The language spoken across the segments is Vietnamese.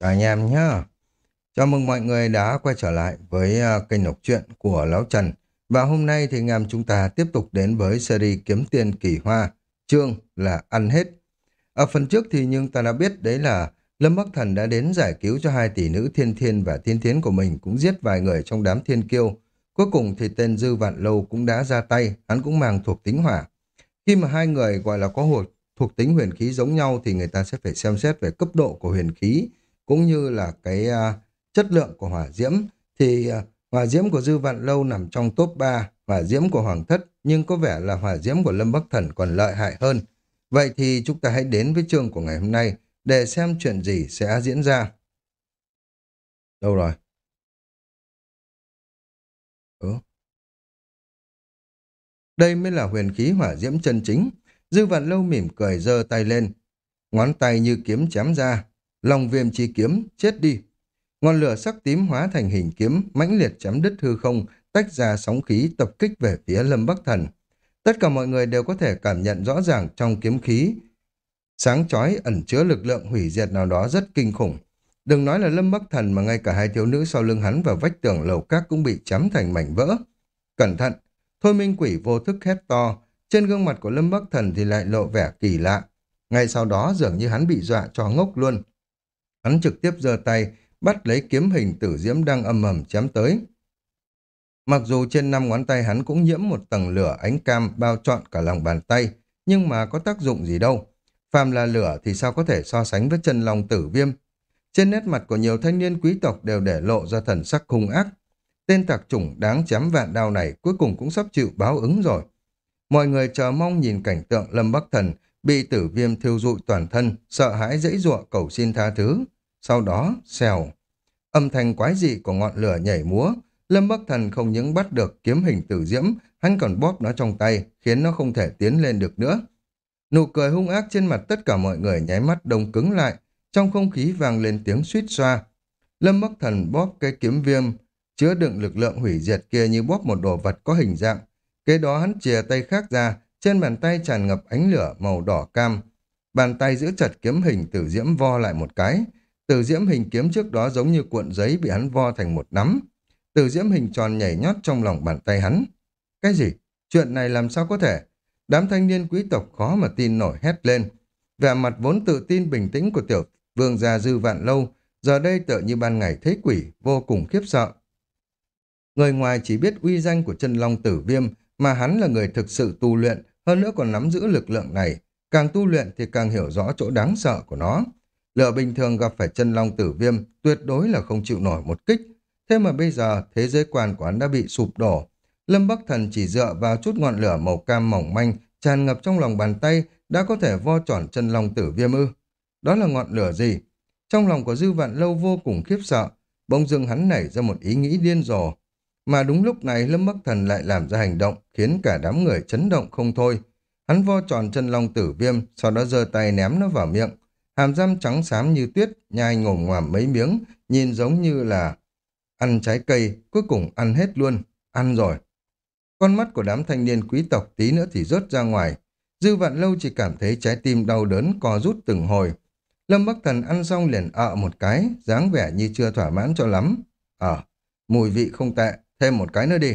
Cả anh em nhé Chào mừng mọi người đã quay trở lại với à, kênh đọc truyện của Lão Trần. Và hôm nay thì anh em chúng ta tiếp tục đến với series Kiếm Tiền Kỳ Hoa, chương là Ăn Hết. Ở phần trước thì nhưng ta đã biết đấy là Lâm Bắc Thần đã đến giải cứu cho hai tỷ nữ thiên thiên và thiên thiến của mình cũng giết vài người trong đám thiên kiêu. Cuối cùng thì tên Dư Vạn Lâu cũng đã ra tay, hắn cũng mang thuộc tính hỏa. Khi mà hai người gọi là có hột thuộc tính huyền khí giống nhau thì người ta sẽ phải xem xét về cấp độ của huyền khí cũng như là cái uh, chất lượng của hỏa diễm thì uh, hỏa diễm của Dư Vạn Lâu nằm trong top 3 hỏa diễm của Hoàng Thất nhưng có vẻ là hỏa diễm của Lâm Bắc Thần còn lợi hại hơn. Vậy thì chúng ta hãy đến với chương của ngày hôm nay để xem chuyện gì sẽ diễn ra. Đâu rồi? Ừ. Đây mới là huyền khí hỏa diễm chân chính. Dư Vạn Lâu mỉm cười giơ tay lên. Ngón tay như kiếm chém ra, Long viêm chi kiếm, chết đi. Ngọn lửa sắc tím hóa thành hình kiếm, mãnh liệt chém đứt hư không, tách ra sóng khí tập kích về phía Lâm Bắc Thần. Tất cả mọi người đều có thể cảm nhận rõ ràng trong kiếm khí. Sáng chói ẩn chứa lực lượng hủy diệt nào đó rất kinh khủng. Đừng nói là Lâm Bắc Thần mà ngay cả hai thiếu nữ sau lưng hắn và vách tường lầu các cũng bị chém thành mảnh vỡ. Cẩn thận! Thôi minh quỷ vô thức hét to. Trên gương mặt của Lâm Bắc Thần thì lại lộ vẻ kỳ lạ. Ngay sau đó dường như hắn bị dọa cho ngốc luôn. Hắn trực tiếp giơ tay, bắt lấy kiếm hình tử diễm đang âm ầm chém tới. Mặc dù trên năm ngón tay hắn cũng nhiễm một tầng lửa ánh cam bao trọn cả lòng bàn tay, nhưng mà có tác dụng gì đâu. Phàm là lửa thì sao có thể so sánh với chân lòng tử viêm. Trên nét mặt của nhiều thanh niên quý tộc đều để lộ ra thần sắc hung ác. Tên tạc chủng đáng chém vạn đao này cuối cùng cũng sắp chịu báo ứng rồi. Mọi người chờ mong nhìn cảnh tượng Lâm Bắc Thần bị tử viêm thiêu dụi toàn thân, sợ hãi dãy ruộng cầu xin tha thứ. Sau đó, xèo. Âm thanh quái dị của ngọn lửa nhảy múa. Lâm Bắc Thần không những bắt được kiếm hình tử diễm, hắn còn bóp nó trong tay, khiến nó không thể tiến lên được nữa. Nụ cười hung ác trên mặt tất cả mọi người nháy mắt đông cứng lại, trong không khí vang lên tiếng suýt xoa. Lâm Bắc Thần bóp cái kiếm viêm, chứa đựng lực lượng hủy diệt kia như bóp một đồ vật có hình dạng. Kế đó hắn chìa tay khác ra, trên bàn tay tràn ngập ánh lửa màu đỏ cam. Bàn tay giữ chặt kiếm hình tử diễm vo lại một cái, từ diễm hình kiếm trước đó giống như cuộn giấy bị hắn vo thành một nắm. Từ diễm hình tròn nhảy nhót trong lòng bàn tay hắn. Cái gì? Chuyện này làm sao có thể? Đám thanh niên quý tộc khó mà tin nổi hét lên. Vẻ mặt vốn tự tin bình tĩnh của tiểu vương gia dư vạn lâu, giờ đây tựa như ban ngày thấy quỷ, vô cùng khiếp sợ. Người ngoài chỉ biết uy danh của chân long tử viêm, mà hắn là người thực sự tu luyện, hơn nữa còn nắm giữ lực lượng này. Càng tu luyện thì càng hiểu rõ chỗ đáng sợ của nó. Lửa bình thường gặp phải chân long tử viêm tuyệt đối là không chịu nổi một kích. Thế mà bây giờ thế giới quan của hắn đã bị sụp đổ. Lâm Bắc Thần chỉ dựa vào chút ngọn lửa màu cam mỏng manh tràn ngập trong lòng bàn tay đã có thể vo tròn chân long tử viêm ư. Đó là ngọn lửa gì? Trong lòng của Dư Vạn Lâu vô cùng khiếp sợ, bỗng dưng hắn nảy ra một ý nghĩ điên rồ. Mà đúng lúc này Lâm Bắc Thần lại làm ra hành động khiến cả đám người chấn động không thôi. Hắn vo tròn chân long tử viêm, sau đó giơ tay ném nó vào miệng, hàm răng trắng xám như tuyết, nhai ngổm ngoàm mấy miếng, nhìn giống như là ăn trái cây, cuối cùng ăn hết luôn, ăn rồi. Con mắt của đám thanh niên quý tộc tí nữa thì rớt ra ngoài. Dư vạn lâu chỉ cảm thấy trái tim đau đớn co rút từng hồi. Lâm Bắc Thần ăn xong liền ợ một cái, dáng vẻ như chưa thỏa mãn cho lắm. Ờ, mùi vị không tệ, thêm một cái nữa đi.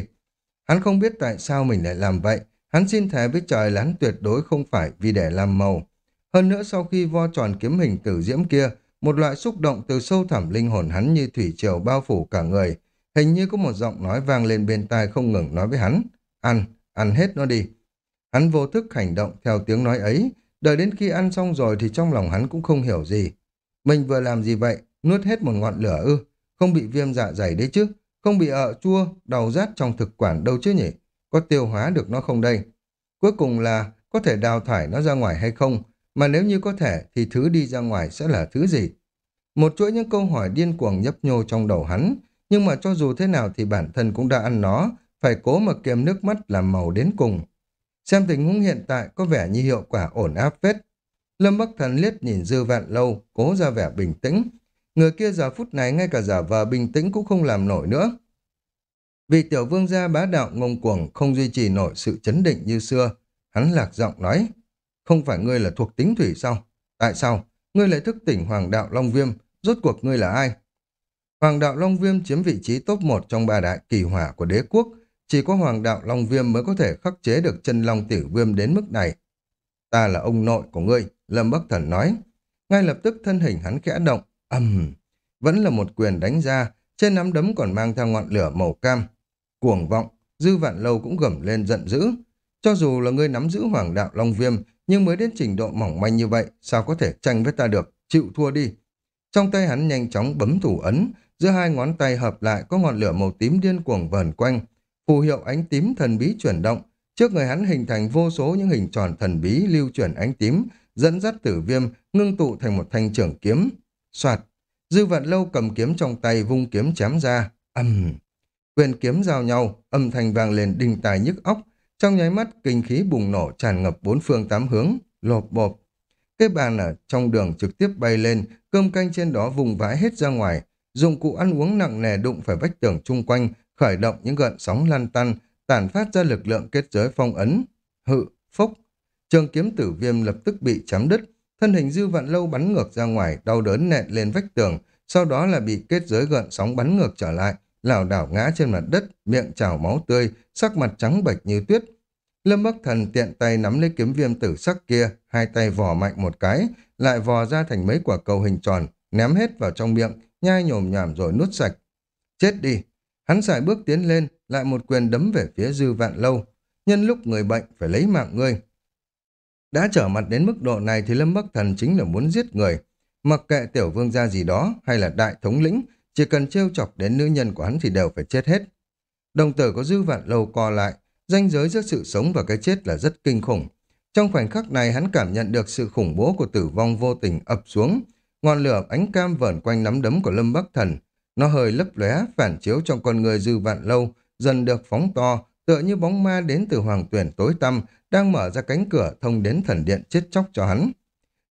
Hắn không biết tại sao mình lại làm vậy. Hắn xin thề với trời là hắn tuyệt đối không phải vì để làm màu. Hơn nữa sau khi vo tròn kiếm hình tử diễm kia, một loại xúc động từ sâu thẳm linh hồn hắn như thủy triều bao phủ cả người. Hình như có một giọng nói vang lên bên tai không ngừng nói với hắn. Ăn, ăn hết nó đi. Hắn vô thức hành động theo tiếng nói ấy. Đợi đến khi ăn xong rồi thì trong lòng hắn cũng không hiểu gì. Mình vừa làm gì vậy? Nuốt hết một ngọn lửa ư? Không bị viêm dạ dày đấy chứ? Không bị ợ chua, đau rát trong thực quản đâu chứ nhỉ? Có tiêu hóa được nó không đây? Cuối cùng là có thể đào thải nó ra ngoài hay không? Mà nếu như có thể thì thứ đi ra ngoài sẽ là thứ gì? Một chuỗi những câu hỏi điên cuồng nhấp nhô trong đầu hắn, nhưng mà cho dù thế nào thì bản thân cũng đã ăn nó, phải cố mà kiềm nước mắt làm màu đến cùng. Xem tình huống hiện tại có vẻ như hiệu quả ổn áp phết. Lâm Bắc Thần liếc nhìn dư vạn lâu, cố ra vẻ bình tĩnh. Người kia giờ phút này ngay cả giả vờ bình tĩnh cũng không làm nổi nữa. Vì tiểu vương gia bá đạo ngông cuồng không duy trì nổi sự chấn định như xưa, hắn lạc giọng nói. Không phải ngươi là thuộc tính thủy sao? Tại sao? Ngươi lại thức tỉnh hoàng đạo Long Viêm, rốt cuộc ngươi là ai? Hoàng đạo Long Viêm chiếm vị trí top 1 trong ba đại kỳ hỏa của đế quốc, chỉ có Hoàng đạo Long Viêm mới có thể khắc chế được chân Long Tử Viêm đến mức này. Ta là ông nội của ngươi, Lâm Bắc Thần nói. Ngay lập tức thân hình hắn khẽ động, ầm, vẫn là một quyền đánh ra, trên nắm đấm còn mang theo ngọn lửa màu cam. Cuồng vọng, Dư Vạn Lâu cũng gầm lên giận dữ. Cho dù là ngươi nắm giữ Hoàng đạo Long Viêm, nhưng mới đến trình độ mỏng manh như vậy, sao có thể tranh với ta được, chịu thua đi. Trong tay hắn nhanh chóng bấm thủ ấn, giữa hai ngón tay hợp lại có ngọn lửa màu tím điên cuồng vờn quanh, phù hiệu ánh tím thần bí chuyển động, trước người hắn hình thành vô số những hình tròn thần bí lưu chuyển ánh tím, dẫn dắt tử viêm, ngưng tụ thành một thanh trưởng kiếm. Soạt, dư vạn lâu cầm kiếm trong tay vung kiếm chém ra, ầm! Quyền kiếm giao nhau, âm thanh vang lên đình tài nhức óc, trong nháy mắt kinh khí bùng nổ tràn ngập bốn phương tám hướng, lộp bộp. Cái bàn ở trong đường trực tiếp bay lên, cơm canh trên đó vùng vãi hết ra ngoài, dụng cụ ăn uống nặng nề đụng phải vách tường chung quanh, khởi động những gợn sóng lăn tăn, tản phát ra lực lượng kết giới phong ấn. Hự, phốc. Trường kiếm tử viêm lập tức bị chém đứt, thân hình dư vạn lâu bắn ngược ra ngoài, đau đớn nện lên vách tường, sau đó là bị kết giới gợn sóng bắn ngược trở lại, lảo đảo ngã trên mặt đất, miệng trào máu tươi, sắc mặt trắng bệch như tuyết. Lâm Bắc Thần tiện tay nắm lấy kiếm viêm tử sắc kia, hai tay vò mạnh một cái, lại vò ra thành mấy quả cầu hình tròn, ném hết vào trong miệng, nhai nhồm nhảm rồi nuốt sạch. Chết đi! Hắn xài bước tiến lên, lại một quyền đấm về phía dư vạn lâu. Nhân lúc người bệnh phải lấy mạng ngươi. Đã trở mặt đến mức độ này thì Lâm Bắc Thần chính là muốn giết người. Mặc kệ tiểu vương gia gì đó hay là đại thống lĩnh, chỉ cần trêu chọc đến nữ nhân của hắn thì đều phải chết hết. Đồng tử có dư vạn lâu co lại, ranh giới giữa sự sống và cái chết là rất kinh khủng. Trong khoảnh khắc này hắn cảm nhận được sự khủng bố của tử vong vô tình ập xuống. Ngọn lửa ánh cam vờn quanh nắm đấm của Lâm Bắc Thần. Nó hơi lấp lóe phản chiếu trong con người dư vạn lâu, dần được phóng to, tựa như bóng ma đến từ hoàng tuyển tối tăm, đang mở ra cánh cửa thông đến thần điện chết chóc cho hắn.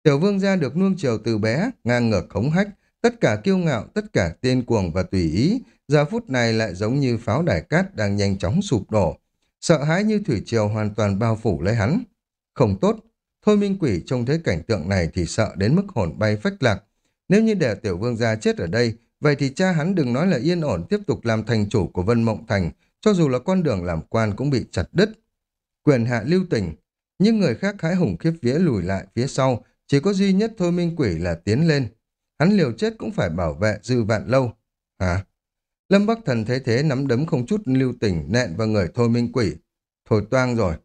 Tiểu vương gia được nuông chiều từ bé, ngang ngược khống hách, tất cả kiêu ngạo, tất cả tiên cuồng và tùy ý, giờ phút này lại giống như pháo đài cát đang nhanh chóng sụp đổ. Sợ hãi như thủy triều hoàn toàn bao phủ lấy hắn. Không tốt, thôi minh quỷ trông thấy cảnh tượng này thì sợ đến mức hồn bay phách lạc. Nếu như để tiểu vương gia chết ở đây, vậy thì cha hắn đừng nói là yên ổn tiếp tục làm thành chủ của Vân Mộng Thành, cho dù là con đường làm quan cũng bị chặt đứt. Quyền hạ lưu tình, nhưng người khác hái hùng khiếp vía lùi lại phía sau, chỉ có duy nhất thôi minh quỷ là tiến lên. Hắn liều chết cũng phải bảo vệ dư vạn lâu. Hả? Lâm Bắc Thần thấy thế nắm đấm không chút lưu tình nện vào người thôi minh quỷ. Thôi toang rồi.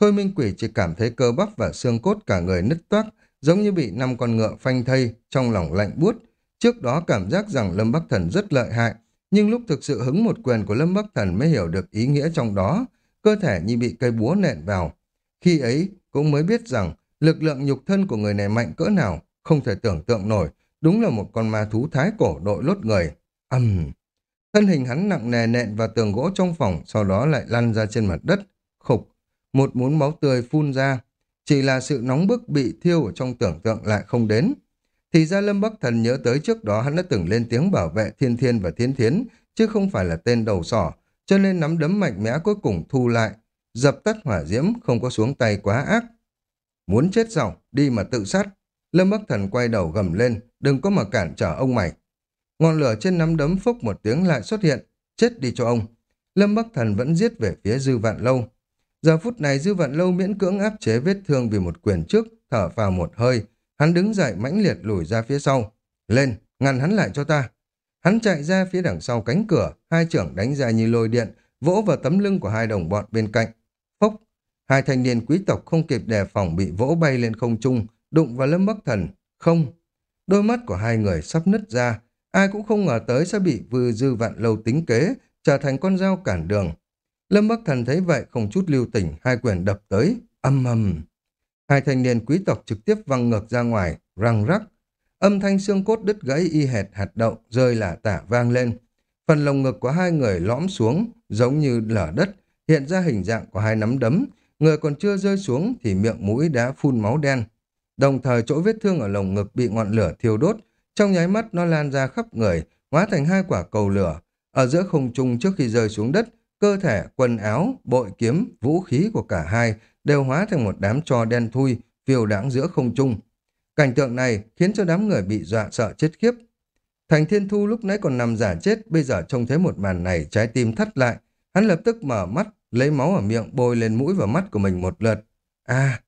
Thôi minh quỷ chỉ cảm thấy cơ bắp và xương cốt cả người nứt toác, giống như bị năm con ngựa phanh thây, trong lòng lạnh buốt. Trước đó cảm giác rằng Lâm Bắc Thần rất lợi hại, nhưng lúc thực sự hứng một quyền của Lâm Bắc Thần mới hiểu được ý nghĩa trong đó, cơ thể như bị cây búa nện vào. Khi ấy, cũng mới biết rằng lực lượng nhục thân của người này mạnh cỡ nào, không thể tưởng tượng nổi, đúng là một con ma thú thái cổ đội lốt người. Âm! Uhm. Thân hình hắn nặng nề nện vào tường gỗ trong phòng, sau đó lại lăn ra trên mặt đất. Khục! Một muốn máu tươi phun ra. Chỉ là sự nóng bức bị thiêu ở trong tưởng tượng lại không đến. Thì ra Lâm Bắc Thần nhớ tới trước đó hắn đã từng lên tiếng bảo vệ thiên thiên và thiên thiến, chứ không phải là tên đầu sỏ, cho nên nắm đấm mạnh mẽ cuối cùng thu lại, dập tắt hỏa diễm không có xuống tay quá ác. Muốn chết dòng, đi mà tự sát. Lâm Bắc Thần quay đầu gầm lên, đừng có mà cản trở ông mày. Ngọn lửa trên nắm đấm phốc một tiếng lại xuất hiện, chết đi cho ông. Lâm Bắc Thần vẫn giết về phía Dư Vạn Lâu. Giờ phút này Dư Vạn Lâu miễn cưỡng áp chế vết thương vì một quyền trước, thở vào một hơi, Hắn đứng dậy mãnh liệt lùi ra phía sau. Lên, ngăn hắn lại cho ta. Hắn chạy ra phía đằng sau cánh cửa, hai trưởng đánh ra như lôi điện, vỗ vào tấm lưng của hai đồng bọn bên cạnh. Phốc, hai thanh niên quý tộc không kịp đề phòng bị vỗ bay lên không trung, đụng vào lâm bắc thần. Không, đôi mắt của hai người sắp nứt ra, ai cũng không ngờ tới sẽ bị vư dư vạn lâu tính kế, trở thành con dao cản đường. Lâm Bắc Thần thấy vậy không chút lưu tình, hai quyền đập tới, âm âm. Hai thanh niên quý tộc trực tiếp văng ngược ra ngoài, răng rắc. Âm thanh xương cốt đứt gãy y hệt hạt đậu, rơi lả tả vang lên. Phần lồng ngực của hai người lõm xuống, giống như lở đất, hiện ra hình dạng của hai nắm đấm. Người còn chưa rơi xuống thì miệng mũi đã phun máu đen. Đồng thời chỗ vết thương ở lồng ngực bị ngọn lửa thiêu đốt, trong nháy mắt nó lan ra khắp người, hóa thành hai quả cầu lửa. Ở giữa không trung trước khi rơi xuống đất, cơ thể, quần áo, bội kiếm, vũ khí của cả hai đều hóa thành một đám trò đen thui, phiêu đãng giữa không trung. Cảnh tượng này khiến cho đám người bị dọa sợ chết khiếp. Thành Thiên Thu lúc nãy còn nằm giả chết, bây giờ trông thấy một màn này, trái tim thắt lại. Hắn lập tức mở mắt, lấy máu ở miệng bôi lên mũi và mắt của mình một lượt. À,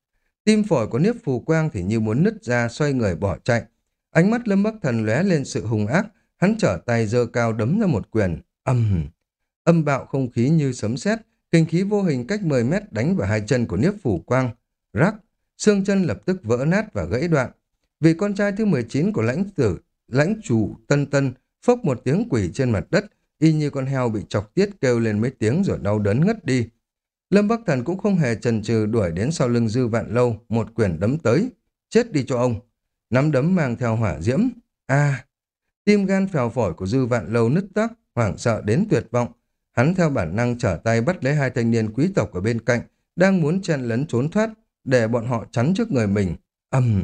tim phổi của Niếp Phù Quang thì như muốn nứt ra, xoay người bỏ chạy. Ánh mắt Lâm Bắc Thần lóe lên sự hung ác, hắn trở tay giơ cao đấm ra một quyền. Âm, âm bạo không khí như sấm sét, kinh khí vô hình cách 10 mét đánh vào hai chân của Niếp Phù Quang. Rắc, xương chân lập tức vỡ nát và gãy đoạn. Vì con trai thứ 19 của lãnh tử, lãnh chủ Tân Tân, phốc một tiếng quỷ trên mặt đất, y như con heo bị chọc tiết kêu lên mấy tiếng rồi đau đớn ngất đi. Lâm Bắc Thần cũng không hề chần chừ đuổi đến sau lưng Dư Vạn Lâu, một quyền đấm tới. Chết đi cho ông. Nắm đấm mang theo hỏa diễm. a tim gan phèo phổi của Dư Vạn Lâu nứt tắc, hoảng sợ đến tuyệt vọng. Hắn theo bản năng trở tay bắt lấy hai thanh niên quý tộc ở bên cạnh, đang muốn chen lấn trốn thoát, để bọn họ chắn trước người mình. ầm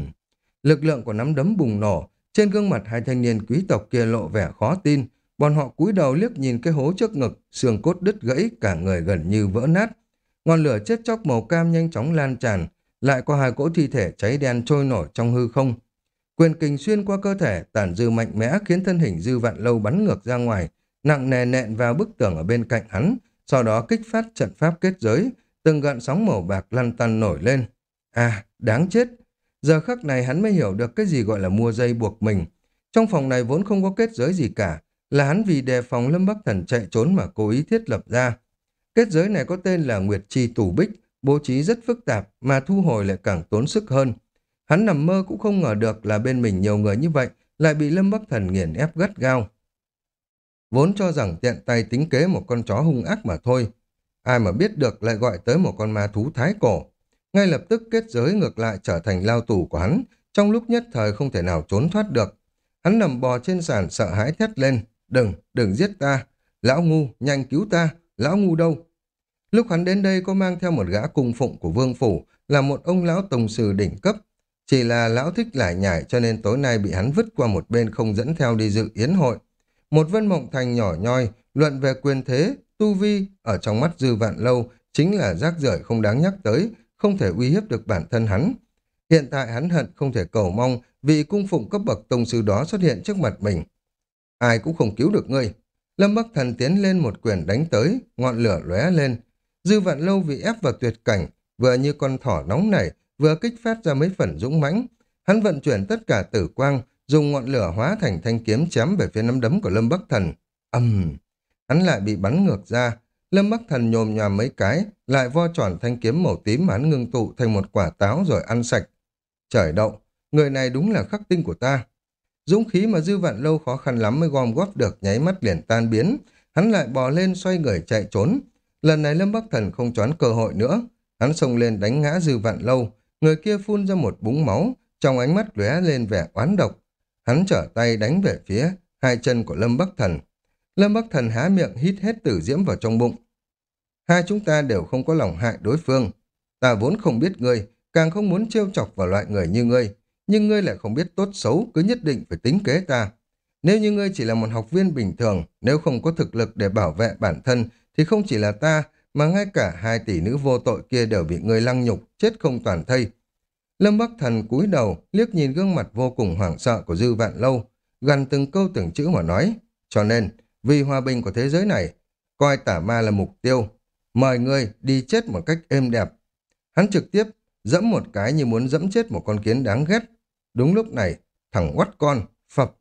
Lực lượng của nắm đấm bùng nổ, trên gương mặt hai thanh niên quý tộc kia lộ vẻ khó tin, bọn họ cúi đầu liếc nhìn cái hố trước ngực, xương cốt đứt gãy, cả người gần như vỡ nát. Ngọn lửa chết chóc màu cam nhanh chóng lan tràn, lại có hai cỗ thi thể cháy đen trôi nổi trong hư không. Quyền kình xuyên qua cơ thể, tản dư mạnh mẽ khiến thân hình dư vạn lâu bắn ngược ra ngoài, nặng nề nện vào bức tường ở bên cạnh hắn, sau đó kích phát trận pháp kết giới, từng gợn sóng màu bạc lăn tăn nổi lên. À, đáng chết! Giờ khắc này hắn mới hiểu được cái gì gọi là mua dây buộc mình. Trong phòng này vốn không có kết giới gì cả, là hắn vì đề phòng Lâm Bắc Thần chạy trốn mà cố ý thiết lập ra. Kết giới này có tên là Nguyệt Chi Tủ Bích, bố trí rất phức tạp mà thu hồi lại càng tốn sức hơn. Hắn nằm mơ cũng không ngờ được là bên mình nhiều người như vậy lại bị Lâm Bắc Thần nghiền ép gắt gao. Vốn cho rằng tiện tay tính kế một con chó hung ác mà thôi. Ai mà biết được lại gọi tới một con ma thú thái cổ. Ngay lập tức kết giới ngược lại trở thành lao tù của hắn, trong lúc nhất thời không thể nào trốn thoát được. Hắn nằm bò trên sàn sợ hãi thét lên, đừng, đừng giết ta, lão ngu, nhanh cứu ta, lão ngu đâu. Lúc hắn đến đây có mang theo một gã cung phụng của vương phủ, là một ông lão tổng sư đỉnh cấp. Chỉ là lão thích lải nhải cho nên tối nay bị hắn vứt qua một bên không dẫn theo đi dự yến hội. Một vân mộng thành nhỏ nhoi, luận về quyền thế, tu vi, ở trong mắt dư vạn lâu, chính là rác rưởi không đáng nhắc tới, không thể uy hiếp được bản thân hắn. Hiện tại hắn hận không thể cầu mong vị cung phụng cấp bậc tông sư đó xuất hiện trước mặt mình. Ai cũng không cứu được ngươi. Lâm Bắc Thần tiến lên một quyền đánh tới, ngọn lửa lóe lên. Dư vạn lâu bị ép vào tuyệt cảnh, vừa như con thỏ nóng nảy, vừa kích phát ra mấy phần dũng mãnh. Hắn vận chuyển tất cả tử quang, dùng ngọn lửa hóa thành thanh kiếm chém về phía nắm đấm của Lâm Bắc Thần. Âm! Hắn lại bị bắn ngược ra, Lâm Bắc Thần nhồm nhòm mấy cái, lại vo tròn thanh kiếm màu tím mà hắn ngưng tụ thành một quả táo rồi ăn sạch. Trời động, người này đúng là khắc tinh của ta. Dũng khí mà dư vạn lâu khó khăn lắm mới gom góp được nháy mắt liền tan biến. Hắn lại bò lên xoay người chạy trốn. Lần này Lâm Bắc Thần không choán cơ hội nữa. Hắn xông lên đánh ngã dư vạn lâu. Người kia phun ra một búng máu, trong ánh mắt lóe lên vẻ oán độc. Hắn trở tay đánh về phía hai chân của Lâm Bắc Thần. Lâm Bắc Thần há miệng hít hết tử diễm vào trong bụng. Hai chúng ta đều không có lòng hại đối phương. Ta vốn không biết ngươi, càng không muốn trêu chọc vào loại người như ngươi. Nhưng ngươi lại không biết tốt xấu, cứ nhất định phải tính kế ta. Nếu như ngươi chỉ là một học viên bình thường, nếu không có thực lực để bảo vệ bản thân, thì không chỉ là ta, mà ngay cả hai tỷ nữ vô tội kia đều bị ngươi lăng nhục, chết không toàn thây. Lâm Bắc Thần cúi đầu, liếc nhìn gương mặt vô cùng hoảng sợ của Dư Vạn Lâu, gần từng câu từng chữ mà nói. Cho nên, vì hòa bình của thế giới này, coi tả ma là mục tiêu, mời ngươi đi chết một cách êm đẹp. Hắn trực tiếp dẫm một cái như muốn dẫm chết một con kiến đáng ghét. Đúng lúc này, thằng quắt con, phập,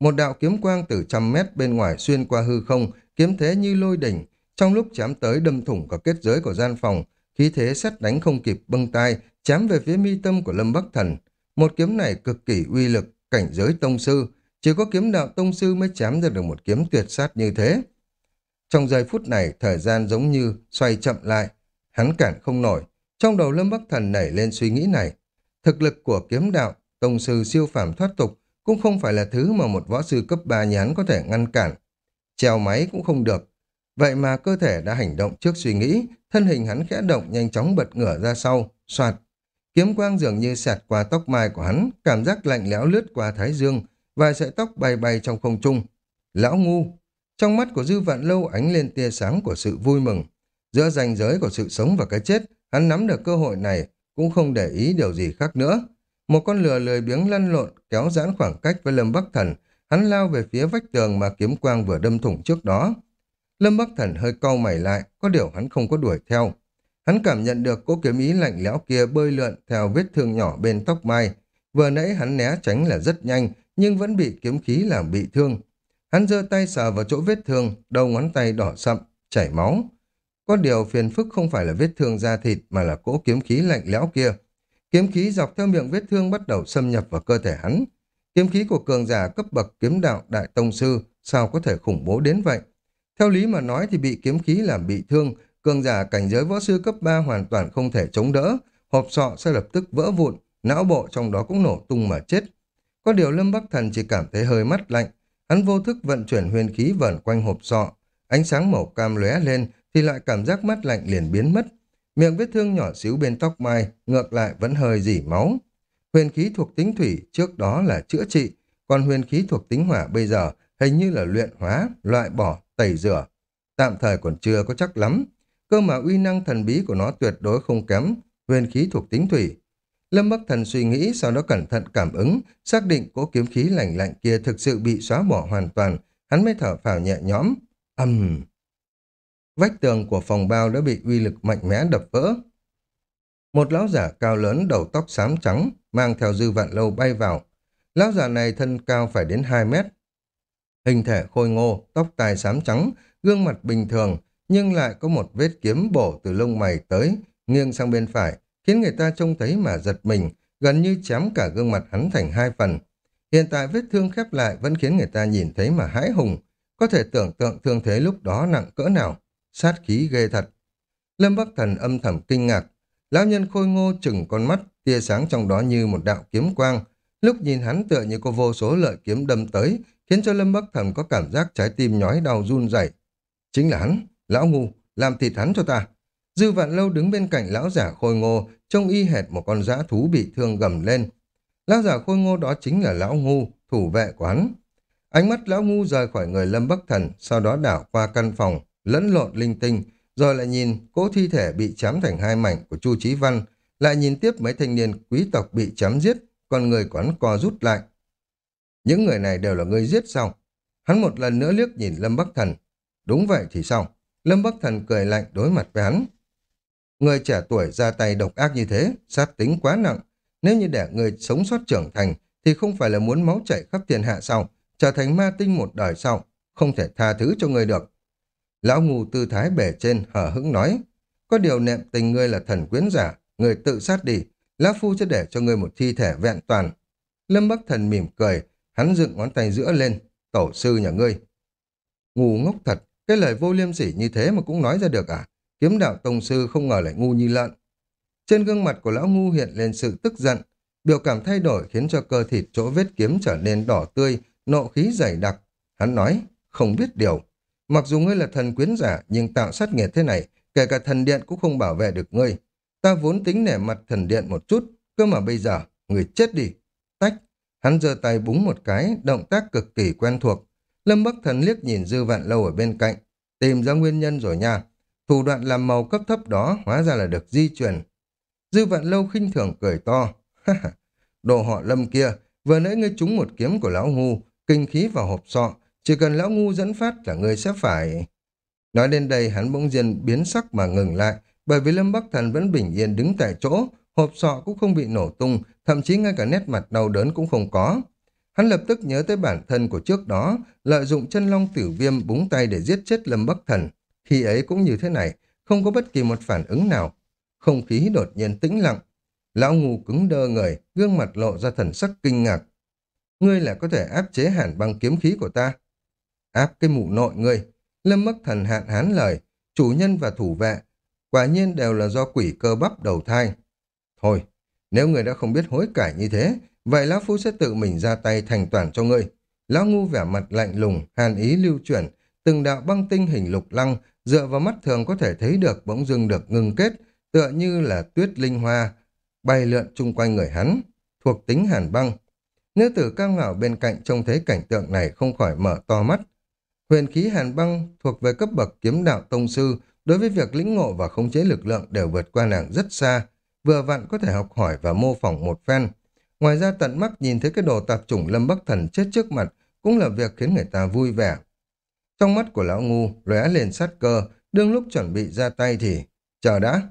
một đạo kiếm quang từ trăm mét bên ngoài xuyên qua hư không, kiếm thế như lôi đỉnh, trong lúc chém tới đâm thủng cả kết giới của gian phòng, khí thế xét đánh không kịp bâng tai, chém về phía mi tâm của Lâm Bắc Thần. Một kiếm này cực kỳ uy lực, cảnh giới tông sư, chỉ có kiếm đạo tông sư mới chém ra được một kiếm tuyệt sát như thế. Trong giây phút này, thời gian giống như xoay chậm lại. Hắn cản không nổi. Trong đầu Lâm Bắc Thần nảy lên suy nghĩ này. Thực lực của kiếm đạo, tông sư siêu phàm thoát tục cũng không phải là thứ mà một võ sư cấp 3 như hắn có thể ngăn cản. Treo máy cũng không được. Vậy mà cơ thể đã hành động trước suy nghĩ, thân hình hắn khẽ động nhanh chóng bật ngửa ra sau, soạt. Kiếm quang dường như sạt qua tóc mai của hắn, cảm giác lạnh lẽo lướt qua thái dương, vài sợi tóc bay bay trong không trung. Lão ngu! Trong mắt của Dư Vạn Lâu ánh lên tia sáng của sự vui mừng. Giữa ranh giới của sự sống và cái chết, hắn nắm được cơ hội này, cũng không để ý điều gì khác nữa. Một con lừa lười biếng lăn lộn, kéo giãn khoảng cách với Lâm Bắc Thần, hắn lao về phía vách tường mà kiếm quang vừa đâm thủng trước đó. Lâm Bắc Thần hơi cau mày lại, có điều hắn không có đuổi theo. Hắn cảm nhận được cố kiếm ý lạnh lẽo kia bơi lượn theo vết thương nhỏ bên tóc mai. Vừa nãy hắn né tránh là rất nhanh, nhưng vẫn bị kiếm khí làm bị thương. Hắn giơ tay sờ vào chỗ vết thương, đầu ngón tay đỏ sậm, chảy máu. Có điều phiền phức không phải là vết thương da thịt mà là cỗ kiếm khí lạnh lẽo kia. Kiếm khí dọc theo miệng vết thương bắt đầu xâm nhập vào cơ thể hắn. Kiếm khí của cường giả cấp bậc kiếm đạo đại tông sư sao có thể khủng bố đến vậy? Theo lý mà nói thì bị kiếm khí làm bị thương, cường giả cảnh giới võ sư cấp 3 hoàn toàn không thể chống đỡ, hộp sọ sẽ lập tức vỡ vụn, não bộ trong đó cũng nổ tung mà chết. Có điều Lâm Bắc Thần chỉ cảm thấy hơi mắt lạnh, hắn vô thức vận chuyển huyền khí vẩn quanh hộp sọ, ánh sáng màu cam lóe lên thì lại cảm giác mắt lạnh liền biến mất. Miệng vết thương nhỏ xíu bên tóc mai, ngược lại vẫn hơi dỉ máu. Huyền khí thuộc tính thủy trước đó là chữa trị, còn huyền khí thuộc tính hỏa bây giờ hình như là luyện hóa, loại bỏ, tẩy rửa. Tạm thời còn chưa có chắc lắm. Cơ mà uy năng thần bí của nó tuyệt đối không kém, huyền khí thuộc tính thủy. Lâm Bắc Thần suy nghĩ, sau đó cẩn thận cảm ứng, xác định cỗ kiếm khí lạnh lạnh kia thực sự bị xóa bỏ hoàn toàn, hắn mới thở phào nhẹ nhõm. Âm! Uhm. Vách tường của phòng bao đã bị uy lực mạnh mẽ đập vỡ. Một lão giả cao lớn đầu tóc xám trắng, mang theo dư vạn lâu bay vào. Lão giả này thân cao phải đến 2 mét. Hình thể khôi ngô, tóc tai xám trắng, gương mặt bình thường, nhưng lại có một vết kiếm bổ từ lông mày tới, nghiêng sang bên phải, khiến người ta trông thấy mà giật mình, gần như chém cả gương mặt hắn thành hai phần. Hiện tại vết thương khép lại vẫn khiến người ta nhìn thấy mà hãi hùng, có thể tưởng tượng thương thế lúc đó nặng cỡ nào, sát khí ghê thật. Lâm Bắc Thần âm thầm kinh ngạc, lão nhân khôi ngô chừng con mắt, tia sáng trong đó như một đạo kiếm quang, lúc nhìn hắn tựa như có vô số lợi kiếm đâm tới, khiến cho Lâm Bắc Thần có cảm giác trái tim nhói đau run rẩy. Chính là hắn, lão ngu, làm thịt hắn cho ta. Dư vạn lâu đứng bên cạnh lão giả khôi ngô, trông y hệt một con dã thú bị thương gầm lên. Lão giả khôi ngô đó chính là lão ngu, thủ vệ của hắn. Ánh mắt lão ngu rời khỏi người Lâm Bắc Thần, sau đó đảo qua căn phòng, lẫn lộn linh tinh, rồi lại nhìn cỗ thi thể bị chém thành hai mảnh của Chu Chí Văn, lại nhìn tiếp mấy thanh niên quý tộc bị chém giết, còn người quán co rút lại. Những người này đều là người giết sao? Hắn một lần nữa liếc nhìn Lâm Bắc Thần. Đúng vậy thì sao? Lâm Bắc Thần cười lạnh đối mặt với hắn. Người trẻ tuổi ra tay độc ác như thế, sát tính quá nặng. Nếu như để người sống sót trưởng thành, thì không phải là muốn máu chảy khắp thiên hạ sau, trở thành ma tinh một đời sau, không thể tha thứ cho người được. Lão ngu tư thái bể trên, hở hững nói, có điều nệm tình ngươi là thần quyến giả, người tự sát đi, Lão Phu sẽ để cho ngươi một thi thể vẹn toàn. Lâm Bắc Thần mỉm cười, hắn dựng ngón tay giữa lên, tổ sư nhà ngươi. Ngu ngốc thật, cái lời vô liêm sỉ như thế mà cũng nói ra được à? Kiếm đạo tông sư không ngờ lại ngu như lợn. Trên gương mặt của lão ngu hiện lên sự tức giận, biểu cảm thay đổi khiến cho cơ thịt chỗ vết kiếm trở nên đỏ tươi, nộ khí dày đặc. Hắn nói, không biết điều. Mặc dù ngươi là thần quyến giả, nhưng tạo sát nghiệt thế này, kể cả thần điện cũng không bảo vệ được ngươi. Ta vốn tính nể mặt thần điện một chút, cơ mà bây giờ, người chết đi. Tách, hắn giơ tay búng một cái, động tác cực kỳ quen thuộc. Lâm Bắc Thần liếc nhìn Dư Vạn Lâu ở bên cạnh, tìm ra nguyên nhân rồi nha. Thủ đoạn làm màu cấp thấp đó hóa ra là được di chuyển. Dư Vạn Lâu khinh thường cười to. Đồ họ Lâm kia, vừa nãy ngươi trúng một kiếm của lão ngu, kinh khí vào hộp sọ, chỉ cần lão ngu dẫn phát là ngươi sẽ phải... Nói đến đây hắn bỗng nhiên biến sắc mà ngừng lại, bởi vì Lâm Bắc Thần vẫn bình yên đứng tại chỗ, hộp sọ cũng không bị nổ tung, thậm chí ngay cả nét mặt đau đớn cũng không có. Hắn lập tức nhớ tới bản thân của trước đó, lợi dụng chân long tử viêm búng tay để giết chết Lâm Bắc Thần. Khi ấy cũng như thế này, không có bất kỳ một phản ứng nào. Không khí đột nhiên tĩnh lặng. Lão ngu cứng đơ người, gương mặt lộ ra thần sắc kinh ngạc. Ngươi lại có thể áp chế hẳn bằng kiếm khí của ta. Áp cái mụ nội ngươi. Lâm Bắc Thần hạn hán lời, chủ nhân và thủ vệ quả nhiên đều là do quỷ cơ bắp đầu thai. Thôi, nếu người đã không biết hối cải như thế, vậy Lão Phu sẽ tự mình ra tay thành toàn cho ngươi. Lão Ngu vẻ mặt lạnh lùng, hàn ý lưu chuyển, từng đạo băng tinh hình lục lăng, dựa vào mắt thường có thể thấy được bỗng dưng được ngừng kết, tựa như là tuyết linh hoa, bay lượn chung quanh người hắn, thuộc tính hàn băng. Nữ tử cao ngạo bên cạnh trông thấy cảnh tượng này không khỏi mở to mắt. Huyền khí hàn băng thuộc về cấp bậc kiếm đạo tông sư, đối với việc lĩnh ngộ và khống chế lực lượng đều vượt qua nàng rất xa, vừa vặn có thể học hỏi và mô phỏng một phen. Ngoài ra tận mắt nhìn thấy cái đồ tạp chủng lâm bắc thần chết trước mặt, cũng là việc khiến người ta vui vẻ. Trong mắt của lão ngu lóe lên sát cơ, đương lúc chuẩn bị ra tay thì... Chờ đã.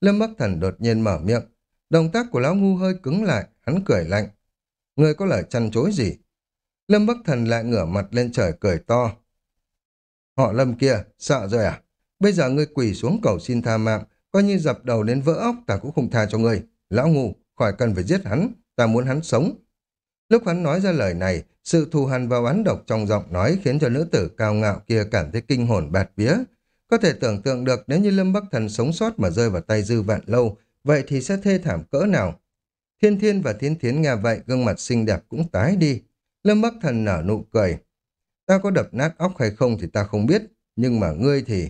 Lâm Bắc Thần đột nhiên mở miệng. Động tác của lão ngu hơi cứng lại, hắn cười lạnh. Người có lời chăn chối gì? Lâm Bắc Thần lại ngửa mặt lên trời cười to. Họ Lâm kia, sợ rồi à? Bây giờ ngươi quỳ xuống cầu xin tha mạng, coi như dập đầu đến vỡ óc ta cũng không tha cho ngươi. Lão ngu, khỏi cần phải giết hắn, ta muốn hắn sống. Lúc hắn nói ra lời này, sự thù hằn và oán độc trong giọng nói khiến cho nữ tử cao ngạo kia cảm thấy kinh hồn bạt vía. Có thể tưởng tượng được nếu như Lâm Bắc Thần sống sót mà rơi vào tay dư vạn lâu, vậy thì sẽ thê thảm cỡ nào? Thiên Thiên và Thiên Thiến nghe vậy, gương mặt xinh đẹp cũng tái đi. Lâm Bắc Thần nở nụ cười. Ta có đập nát óc hay không thì ta không biết, nhưng mà ngươi thì...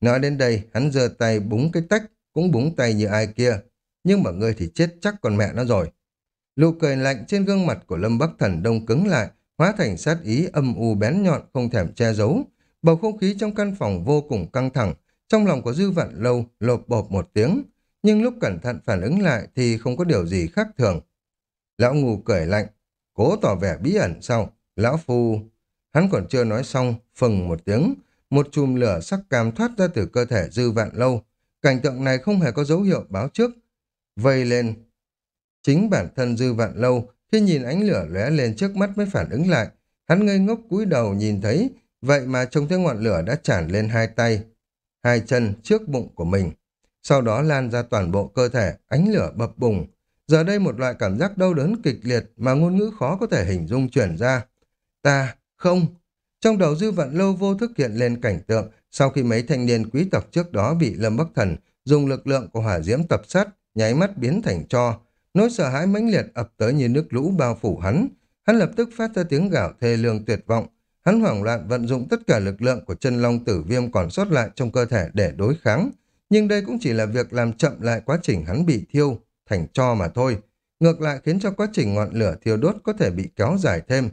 Nói đến đây, hắn giơ tay búng cái tách, cũng búng tay như ai kia. Nhưng mà ngươi thì chết chắc con mẹ nó rồi. Lụ cười lạnh trên gương mặt của Lâm Bắc Thần đông cứng lại, hóa thành sát ý âm u bén nhọn không thèm che giấu. Bầu không khí trong căn phòng vô cùng căng thẳng, trong lòng của Dư Vạn Lâu lột bột một tiếng, nhưng lúc cẩn thận phản ứng lại thì không có điều gì khác thường. Lão Ngù cười lạnh, cố tỏ vẻ bí ẩn sau, lão phu... Hắn còn chưa nói xong, phừng một tiếng, một chùm lửa sắc cam thoát ra từ cơ thể Dư Vạn Lâu. Cảnh tượng này không hề có dấu hiệu báo trước. Vây lên. Chính bản thân Dư Vạn Lâu, khi nhìn ánh lửa lóe lên trước mắt mới phản ứng lại. Hắn ngây ngốc cúi đầu nhìn thấy, vậy mà trông thấy ngọn lửa đã tràn lên hai tay, hai chân trước bụng của mình. Sau đó lan ra toàn bộ cơ thể, ánh lửa bập bùng. Giờ đây một loại cảm giác đau đớn kịch liệt mà ngôn ngữ khó có thể hình dung chuyển ra. Ta, không. Trong đầu dư vận lâu vô thức hiện lên cảnh tượng sau khi mấy thanh niên quý tộc trước đó bị Lâm Bắc Thần dùng lực lượng của hỏa diễm tập sát, nháy mắt biến thành cho. Nỗi sợ hãi mãnh liệt ập tới như nước lũ bao phủ hắn. Hắn lập tức phát ra tiếng gào thê lương tuyệt vọng. Hắn hoảng loạn vận dụng tất cả lực lượng của chân long tử viêm còn sót lại trong cơ thể để đối kháng. Nhưng đây cũng chỉ là việc làm chậm lại quá trình hắn bị thiêu, thành cho mà thôi. Ngược lại khiến cho quá trình ngọn lửa thiêu đốt có thể bị kéo dài thêm.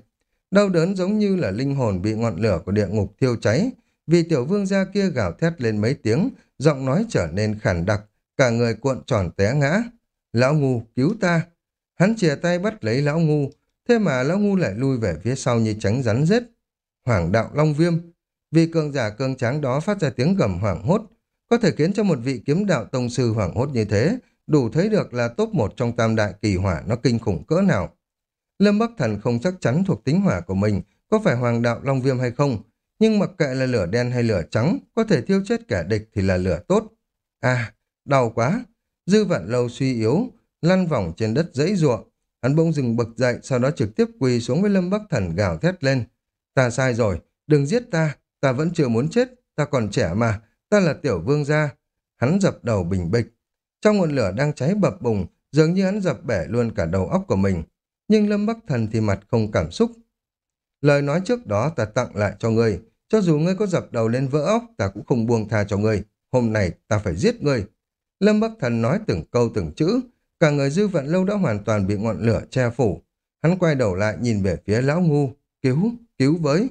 Đau đớn giống như là linh hồn bị ngọn lửa của địa ngục thiêu cháy. Vì tiểu vương gia kia gào thét lên mấy tiếng, giọng nói trở nên khản đặc, cả người cuộn tròn té ngã. Lão ngu, cứu ta! Hắn chìa tay bắt lấy lão ngu, thế mà lão ngu lại lui về phía sau như tránh rắn rết. Hoàng đạo long viêm, vì cường giả cường tráng đó phát ra tiếng gầm hoảng hốt, có thể khiến cho một vị kiếm đạo tông sư hoảng hốt như thế, đủ thấy được là top một trong tam đại kỳ hỏa nó kinh khủng cỡ nào. Lâm Bắc Thần không chắc chắn thuộc tính hỏa của mình có phải hoàng đạo long viêm hay không, nhưng mặc kệ là lửa đen hay lửa trắng, có thể thiêu chết kẻ địch thì là lửa tốt. À, đau quá. Dư vạn lâu suy yếu, lăn vòng trên đất dãy ruộng. Hắn bỗng dừng bực dậy, sau đó trực tiếp quỳ xuống với Lâm Bắc Thần gào thét lên. Ta sai rồi, đừng giết ta, ta vẫn chưa muốn chết, ta còn trẻ mà, ta là tiểu vương gia. Hắn dập đầu bình bịch. Trong ngọn lửa đang cháy bập bùng, dường như hắn dập bể luôn cả đầu óc của mình. Nhưng Lâm Bắc Thần thì mặt không cảm xúc. Lời nói trước đó ta tặng lại cho ngươi. Cho dù ngươi có dập đầu lên vỡ óc, ta cũng không buông tha cho ngươi. Hôm nay ta phải giết ngươi. Lâm Bắc Thần nói từng câu từng chữ. Cả người dư vận lâu đã hoàn toàn bị ngọn lửa che phủ. Hắn quay đầu lại nhìn về phía lão ngu. Cứu, cứu với.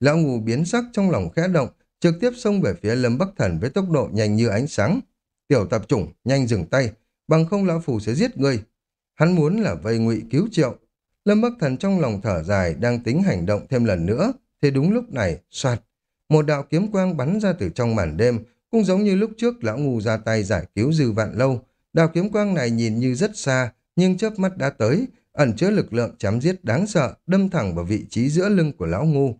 Lão ngu biến sắc trong lòng khẽ động, trực tiếp xông về phía Lâm Bắc Thần với tốc độ nhanh như ánh sáng. Tiểu tập chủng, nhanh dừng tay, bằng không lão phù sẽ giết ngươi. Hắn muốn là vây ngụy cứu triệu. Lâm Bắc Thần trong lòng thở dài đang tính hành động thêm lần nữa, thì đúng lúc này, soạt, một đạo kiếm quang bắn ra từ trong màn đêm, cũng giống như lúc trước lão ngu ra tay giải cứu dư vạn lâu. Đạo kiếm quang này nhìn như rất xa, nhưng chớp mắt đã tới, ẩn chứa lực lượng chém giết đáng sợ, đâm thẳng vào vị trí giữa lưng của lão ngu.